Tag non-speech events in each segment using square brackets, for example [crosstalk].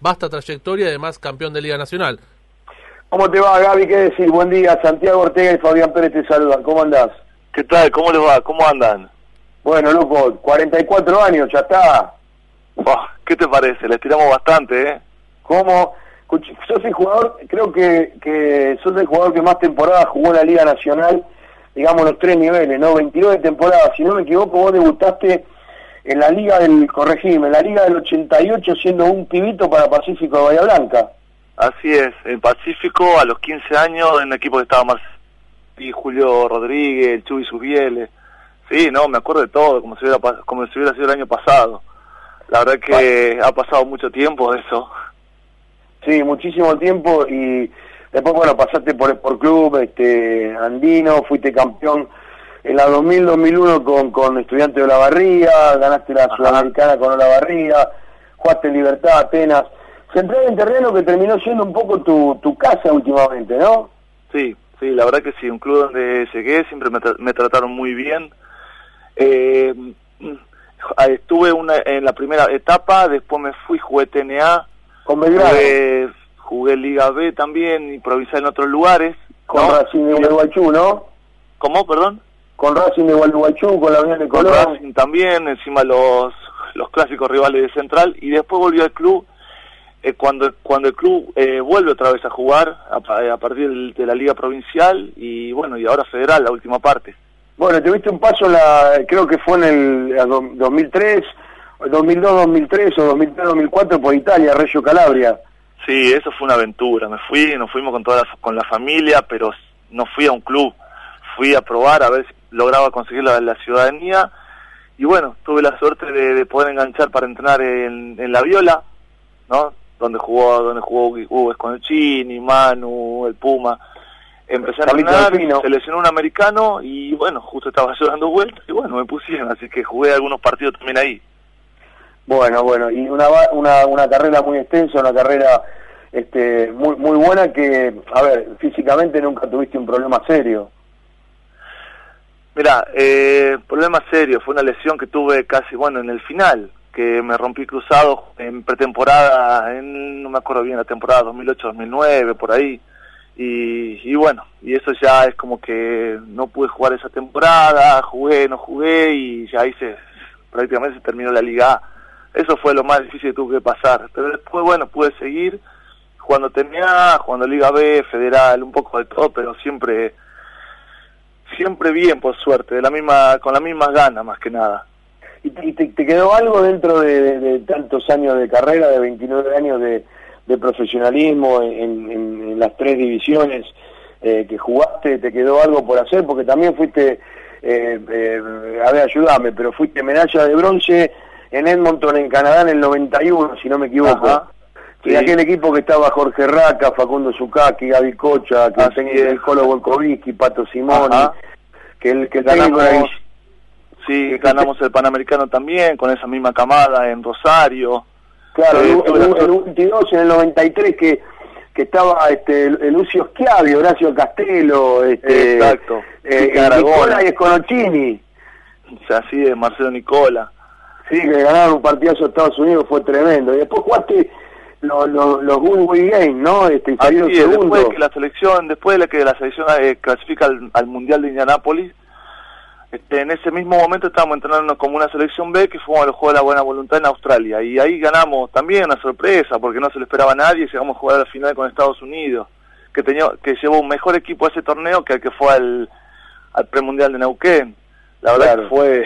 vasta trayectoria y además campeón de Liga Nacional. ¿Cómo te va, Gaby? ¿Qué decir? Buen día. Santiago Ortega y Fabián Pérez te saludan. ¿Cómo andás? ¿Qué tal? ¿Cómo les va? ¿Cómo andan? Bueno, loco, 44 años, ya está. ¿Qué te parece? Les tiramos bastante, ¿eh? ¿Cómo? Sos el jugador, creo que, que sos el jugador que más temporadas jugó en la Liga Nacional, digamos los tres niveles, ¿no? 29 temporadas, si no me equivoco, vos debutaste en la Liga del, corregime, en la Liga del 88 siendo un pibito para Pacífico de Bahía Blanca. Así es, en Pacífico a los 15 años en el equipo que estaba más y Julio Rodríguez, el Chuy Subieles. Sí, no, me acuerdo de todo, como si hubiera, como si hubiera sido el año pasado. La verdad que ha pasado mucho tiempo de eso. Sí, muchísimo tiempo y después, bueno, pasaste por por club este, andino, fuiste campeón en la 2000-2001 con, con Estudiantes de la Barría, ganaste la Sudamericana con la Barría, jugaste en Libertad, Atenas. Central en terreno que terminó siendo un poco tu, tu casa últimamente, ¿no? Sí, sí, la verdad que sí, un club donde llegué, siempre me, me trataron muy bien. Eh, estuve una, en la primera etapa, después me fui, jugué TNA, con jugué, jugué, Liga B también y provincial en otros lugares. Con Racing de ¿no? ¿Cómo, perdón? Con Racing de Gualeguaychú, con la Unión de Colón. Con Racing también, encima los, los clásicos rivales de Central, y después volvió al club. Eh, cuando cuando el club eh, vuelve otra vez a jugar a, a partir de la liga provincial y bueno y ahora federal la última parte bueno, tuviste un paso, la, creo que fue en el 2003, 2002-2003 o 2003-2004 por Italia, Reggio Calabria. Sí, eso fue una aventura. Me fui, nos fuimos con toda la, con la familia, pero no fui a un club. Fui a probar a ver si lograba conseguir la, ciudadanía. Y bueno, tuve la suerte de, poder enganchar para entrenar en, la Viola, ¿no? Donde jugó, donde jugó Hugo Esconchini, Manu, el Puma empecé a entrenar, se lesionó un americano y bueno, justo estaba [laughs] yo dando vueltas y bueno, me pusieron, así que jugué algunos partidos también ahí. Bueno, bueno, y una, una, una carrera muy extensa, una carrera este, muy, muy buena que, a ver, físicamente nunca tuviste un problema serio. Mira, eh, problema serio, fue una lesión que tuve casi, bueno, en el final, que me rompí cruzado en pretemporada, en, no me acuerdo bien, la temporada 2008-2009, por ahí y, bueno, y eso ya es como que no pude jugar esa temporada, jugué, no jugué y ya hice, prácticamente se terminó la liga Eso fue lo más difícil que tuve que pasar. Pero después, bueno, pude seguir jugando TNA, jugando Liga B, Federal, un poco de todo, pero siempre siempre bien, por suerte, de la misma con las mismas ganas más que nada. ¿Y te, quedó algo dentro de, de, tantos años de carrera, de 29 años de, de profesionalismo en, las tres divisiones eh, que jugaste? ¿Te quedó algo por hacer? Porque también fuiste, eh, eh, a ver, ayúdame, pero fuiste medalla de bronce en Edmonton, en Canadá, en el 91, si no me equivoco. Y aquel equipo que estaba Jorge Raca, Facundo Zukaki, Gaby Cocha, que tenía el Colo Volkovitsky, Pato Simoni, que el que ganamos, sí, ganamos el Panamericano también, con esa misma camada en Rosario. Claro, en, el 22, en el 93 que que estaba este Lucio Schiavi, Horacio Castelo, este, Exacto. Eh, Nicola y Esconocini. Así es, Marcelo Nicola. Sí, que ganaron un partidazo de Estados Unidos, fue tremendo. Y después jugaste los, los, los Goodway Games, ¿no? Este, Así es, después que la selección, después de que la selección eh, clasifica al, al Mundial de Indianápolis, este, en ese mismo momento estábamos entrenando como una selección B que fue a los Juegos de la Buena Voluntad en Australia. Y ahí ganamos también una sorpresa porque no se lo esperaba a nadie y llegamos a jugar a la final con Estados Unidos que tenía que llevó un mejor equipo a ese torneo que el que fue al, al premundial de Neuquén. La verdad que fue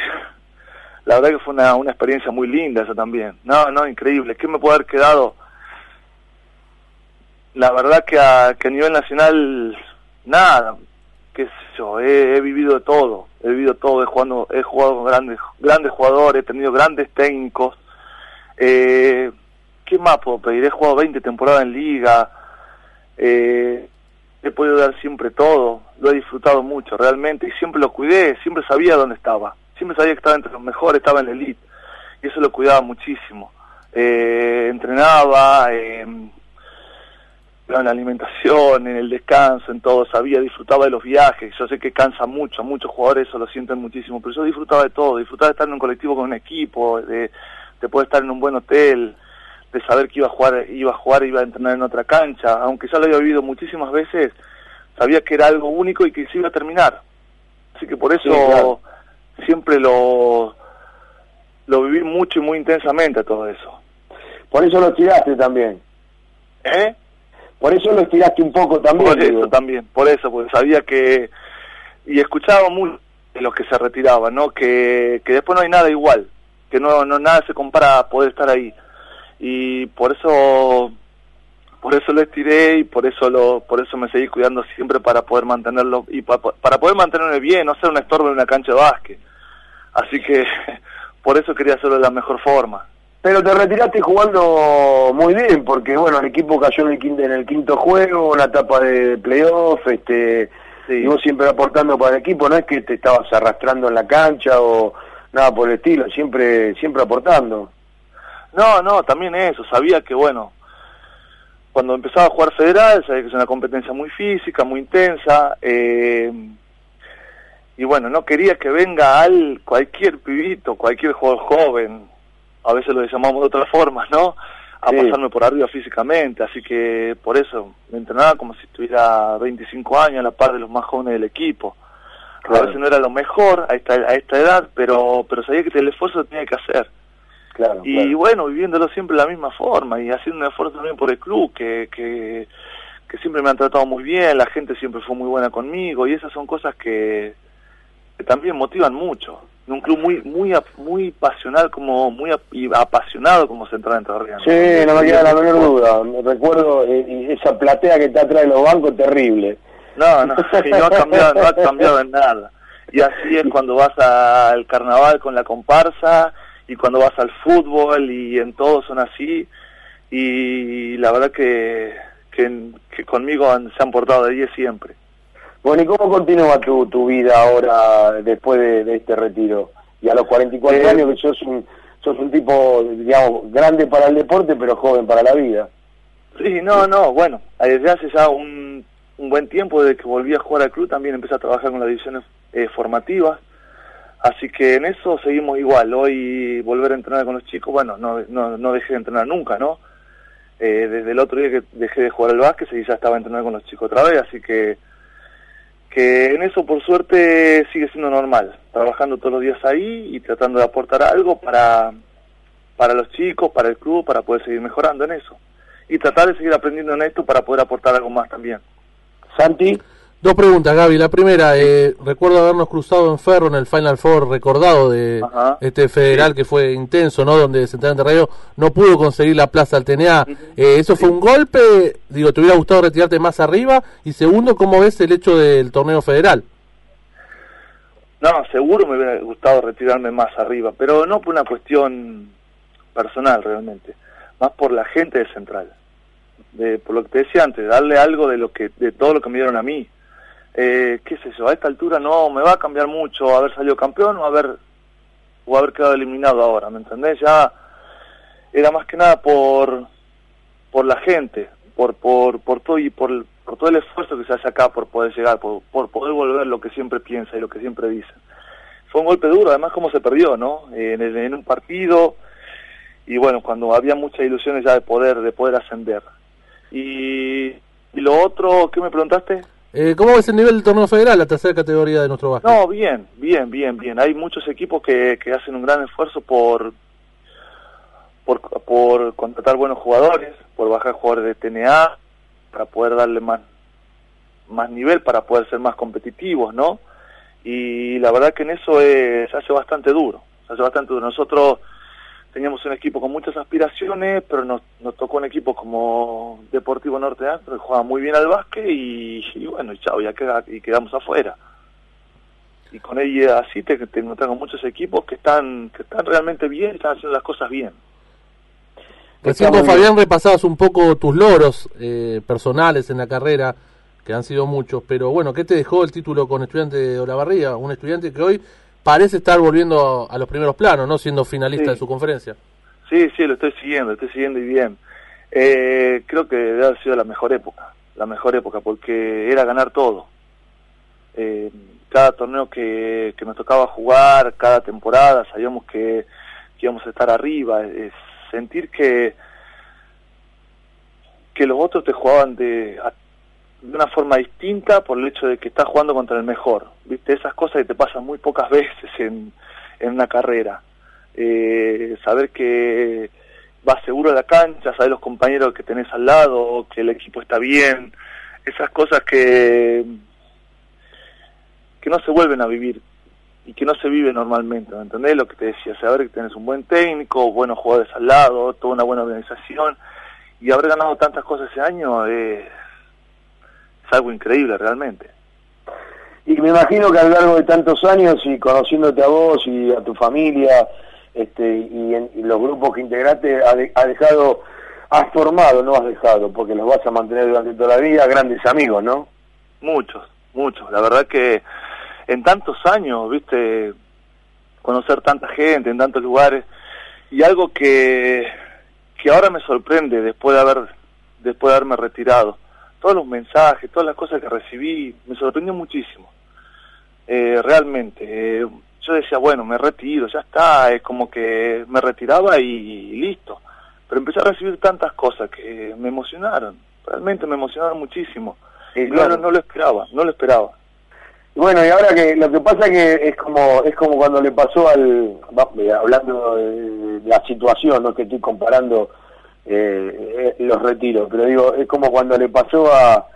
la verdad que fue una, una experiencia muy linda esa también. No no increíble. Qué me puede haber quedado la verdad que a, que a nivel nacional nada qué sé yo he, vivido de todo he vivido todo, he jugado, he jugado con grandes, grandes jugadores, he tenido grandes técnicos. Eh, ¿Qué más puedo pedir? He jugado 20 temporadas en liga, eh, he podido dar siempre todo, lo he disfrutado mucho realmente y siempre lo cuidé, siempre sabía dónde estaba, siempre sabía que estaba entre los mejores, estaba en la elite y eso lo cuidaba muchísimo. Eh, entrenaba, eh, en la alimentación, en el descanso, en todo, sabía, disfrutaba de los viajes, yo sé que cansa mucho, muchos jugadores eso lo sienten muchísimo, pero yo disfrutaba de todo, disfrutaba de estar en un colectivo con un equipo, de, de poder estar en un buen hotel, de saber que iba a jugar, iba a jugar, iba a entrenar en otra cancha, aunque ya lo había vivido muchísimas veces, sabía que era algo único y que se iba a terminar. Así que por eso siempre lo, lo viví mucho y muy intensamente todo eso. Por eso lo estiraste también. ¿Eh? Por eso lo estiraste un poco también. Por eso también, por eso, porque sabía que... Y escuchaba mucho de los que se retiraban, ¿no? Que, que después no hay nada igual, que no, no nada se compara a poder estar ahí. Y por eso por eso lo estiré y por eso lo por eso me seguí cuidando siempre para poder mantenerlo y para poder mantenerme bien, no ser un estorbo en una cancha de básquet. Así que [laughs] por eso quería hacerlo de la mejor forma. Pero te retiraste jugando muy bien, porque bueno, el equipo cayó en el quinto, en el quinto juego, una etapa de playoff, este, y vos siempre aportando para el equipo, no es que te estabas arrastrando en la cancha o nada por el estilo, siempre, siempre aportando. No, no, también eso, sabía que bueno, cuando empezaba a jugar federal, sabía que es una competencia muy física, muy intensa, eh, y bueno, no quería que venga al cualquier pibito, cualquier jugador joven, a veces lo llamamos de otra forma, ¿no? A pasarme por arriba físicamente, así que por eso me entrenaba como si tuviera 25 años a la par de los más jóvenes del equipo. A veces no era lo mejor a esta, a esta edad, pero pero sabía que el esfuerzo tenía que hacer y bueno, viviéndolo siempre de la misma forma y haciendo un esfuerzo también por el club, que, que, que siempre me han tratado muy bien, la gente siempre fue muy buena conmigo y esas son cosas que, que también motivan mucho. Un club muy muy muy pasional, como muy apasionado como Central Entre Ríos. Sí, no me queda la menor duda. Recuerdo eh, esa platea que está atrás de los bancos, terrible. No, no, no ha cambiado, no ha cambiado en nada. Y así es cuando vas al carnaval con la comparsa y cuando vas al fútbol y en todo son así y la verdad que, que, conmigo se han portado de 10 siempre. Bueno, ¿y cómo continúa tu, tu vida ahora después de, este retiro? Y a los 44 eh, años que sos un, sos un tipo, digamos, grande para el deporte, pero joven para la vida. Sí, no, no, bueno, desde hace ya un, un buen tiempo desde que volví a jugar al club también empecé a trabajar con las divisiones eh, formativas Así que en eso seguimos igual. Hoy volver a entrenar con los chicos, bueno, no, no, no dejé de entrenar nunca, ¿no? Eh, desde el otro día que dejé de jugar al básquet y ya estaba entrenando con los chicos otra vez, así que que en eso por suerte sigue siendo normal, trabajando todos los días ahí y tratando de aportar algo para, para los chicos, para el club, para poder seguir mejorando en eso. Y tratar de seguir aprendiendo en esto para poder aportar algo más también. Santi. Dos preguntas, Gaby. La primera, eh, recuerdo habernos cruzado en Ferro en el Final Four recordado de este federal que fue intenso, ¿no? Donde Central de Rayo no pudo conseguir la plaza al TNA. Eh, ¿Eso fue un golpe? Digo, ¿te hubiera gustado retirarte más arriba? Y segundo, ¿cómo ves el hecho del torneo federal? No, seguro me hubiera gustado retirarme más arriba, pero no por una cuestión personal realmente, más por la gente de Central. De, por lo que te decía antes, darle algo de lo que de todo lo que me dieron a mí eh, qué sé yo, a esta altura no me va a cambiar mucho haber salido campeón o haber, o haber quedado eliminado ahora, ¿me entendés? Ya era más que nada por, por la gente, por, por, por todo y por, por todo el esfuerzo que se hace acá por poder llegar, por, por poder volver lo que siempre piensa y lo que siempre dice. Fue un golpe duro, además cómo se perdió, ¿no? En, en un partido y bueno, cuando había muchas ilusiones ya de poder, de poder ascender. Y, y lo otro, ¿qué me preguntaste? Eh, ¿Cómo ves el nivel del torneo federal, la tercera categoría de nuestro básquet? No, bien, bien, bien, bien. Hay muchos equipos que, que hacen un gran esfuerzo por, por, por contratar buenos jugadores, por bajar jugadores de TNA, para poder darle más, más nivel, para poder ser más competitivos, ¿no? Y la verdad que en eso es, se hace bastante duro, se hace bastante duro. Nosotros teníamos un equipo con muchas aspiraciones, pero nos, nos tocó un equipo como Deportivo Norte Astro, que jugaba muy bien al básquet y, bueno, y chao, ya queda, y quedamos afuera. Y con ella así te, te tengo muchos equipos que están que están realmente bien, están haciendo las cosas bien. Recién con Fabián repasabas un poco tus logros eh, personales en la carrera, que han sido muchos, pero bueno, ¿qué te dejó el título con estudiante de Olavarría? Un estudiante que hoy parece estar volviendo a los primeros planos, ¿no? Siendo finalista de su conferencia. Sí, sí, lo estoy siguiendo, lo estoy siguiendo y bien. Eh, creo que debe haber sido la mejor época, la mejor época, porque era ganar todo. Eh, cada torneo que, que nos tocaba jugar, cada temporada, sabíamos que, íbamos a estar arriba, sentir que, que los otros te jugaban de, de una forma distinta por el hecho de que estás jugando contra el mejor. ¿Viste? Esas cosas que te pasan muy pocas [laughs] veces en, en una carrera. Eh, saber que vas seguro a la cancha, saber los compañeros que tenés al lado, que el equipo está bien, esas cosas que, que no se vuelven a vivir y que no se vive normalmente, ¿me entendés? Lo que te decía, saber que tenés un buen técnico, buenos jugadores al lado, toda una buena organización y haber ganado tantas cosas ese año es algo increíble realmente. Y me imagino que a lo largo de tantos años y conociéndote a vos y a tu familia este, y, en, los grupos que integraste, ha, dejado, has formado, no has dejado, porque los vas a mantener durante toda la vida, grandes amigos, ¿no? Muchos, muchos. La verdad que en tantos años, viste, conocer tanta gente en tantos lugares y algo que que ahora me sorprende después de haber después de haberme retirado todos los mensajes, todas las cosas que recibí, me sorprendió muchísimo. Eh, realmente. Eh, yo decía, bueno, me retiro, ya está, es como que me retiraba y, listo. Pero empecé a recibir tantas cosas que me emocionaron, realmente me emocionaron muchísimo. Claro, no, lo esperaba, no lo esperaba. Bueno, y ahora que lo que pasa que es como es como cuando le pasó al hablando de la situación, no que estoy comparando eh, eh, los retiros, pero digo, es como cuando le pasó a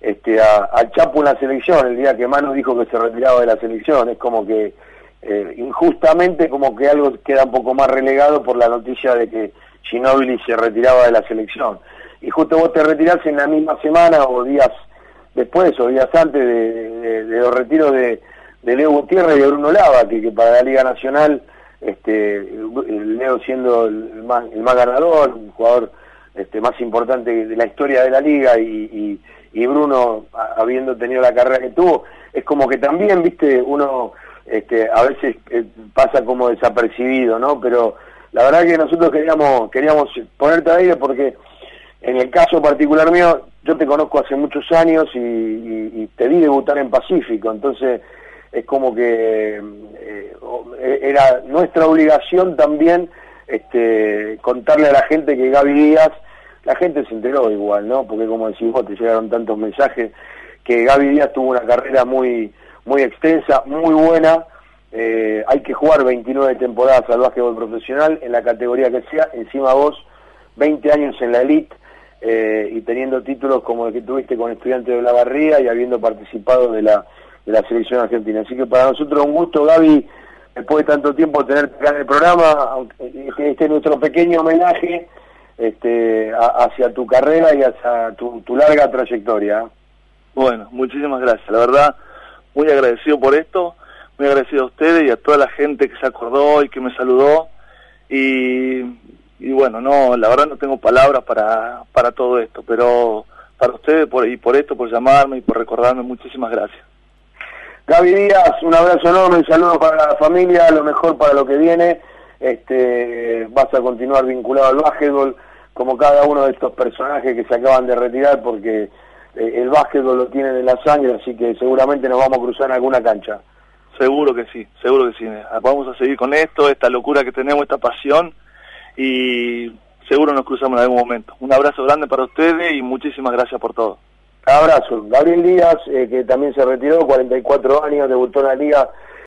este a, Chapo en la selección, el día que Manu dijo que se retiraba de la selección, es como que eh, injustamente como que algo queda un poco más relegado por la noticia de que Ginóbili se retiraba de la selección. Y justo vos te retirás en la misma semana o días después o días antes de, los retiros de, de Leo Gutiérrez y de Bruno Lava, que para la Liga Nacional este, Leo siendo el más, el más ganador, un jugador este, más importante de la historia de la liga y, y, Bruno habiendo tenido la carrera que tuvo, es como que también, viste, uno este, a veces eh, pasa como desapercibido, ¿no? Pero la verdad que nosotros queríamos, queríamos ponerte ahí porque en el caso particular mío, yo te conozco hace muchos años y te vi debutar en Pacífico, entonces es como que eh, era nuestra obligación también este, contarle a la gente que Gaby Díaz, la gente se enteró igual, ¿no? Porque como decís vos, te llegaron tantos mensajes, que Gaby Díaz tuvo una carrera muy, muy extensa, muy buena, eh, hay que jugar 29 temporadas al básquetbol profesional en la categoría que sea, encima vos 20 años en la elite eh, y teniendo títulos como el que tuviste con Estudiantes de la Barría y habiendo participado de la de la selección argentina. Así que para nosotros un gusto, Gaby, después de tanto tiempo tenerte acá en el programa, este, este es nuestro pequeño homenaje este, hacia tu carrera y hacia tu, larga trayectoria. Bueno, muchísimas gracias. La verdad, muy agradecido por esto, muy agradecido a ustedes y a toda la gente que se acordó y que me saludó. Y, y bueno, no, la verdad no tengo palabras para, para todo esto, pero para ustedes por, y por esto, por llamarme y por recordarme, muchísimas gracias. Gaby Díaz, un abrazo enorme, un saludo para la familia, lo mejor para lo que viene. Este, vas a continuar vinculado al básquetbol, como cada uno de estos personajes que se acaban de retirar, porque eh, el básquetbol lo tienen en la sangre, así que seguramente nos vamos a cruzar en alguna cancha. Seguro que sí, seguro que sí. Vamos a seguir con esto, esta locura que tenemos, esta pasión, y seguro nos cruzamos en algún momento. Un abrazo grande para ustedes y muchísimas gracias por todo. Abrazo. Gabriel Díaz, eh, que también se retiró, 44 años, debutó en la liga